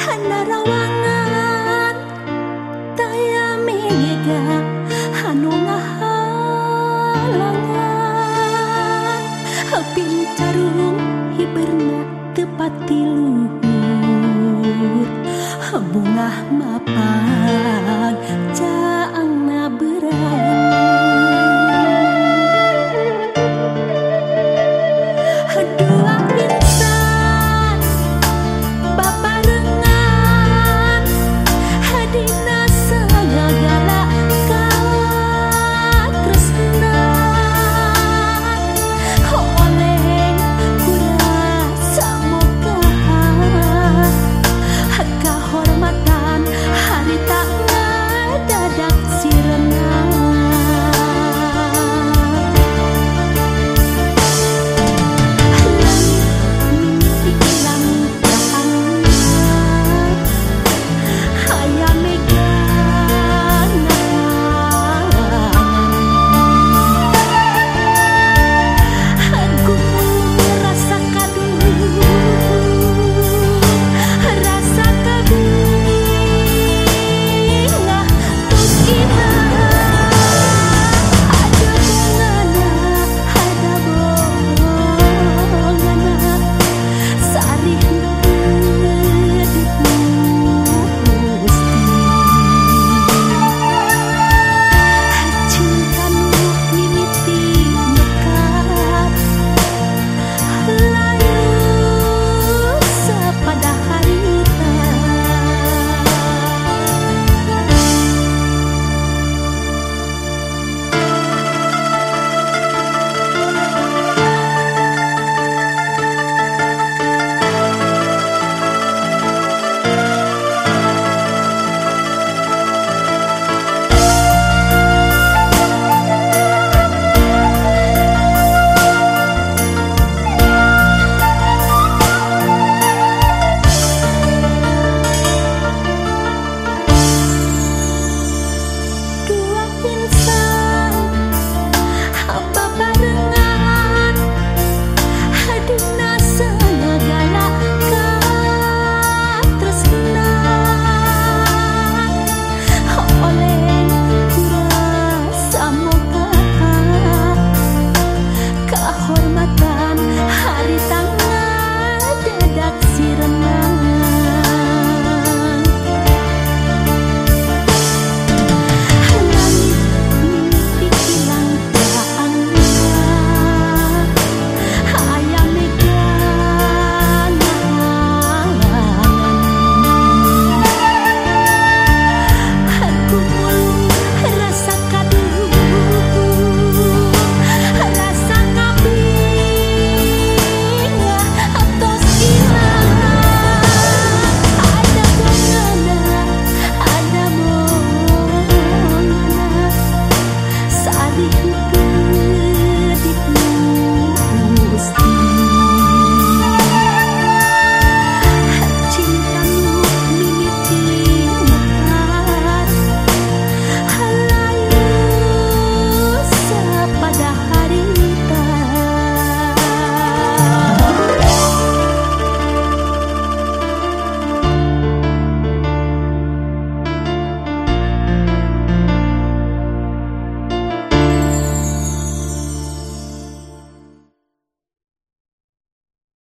Hana rawangan, miniga Hanu halangan Hapin carum hiberna tepat tiluhur Habungah mapan you.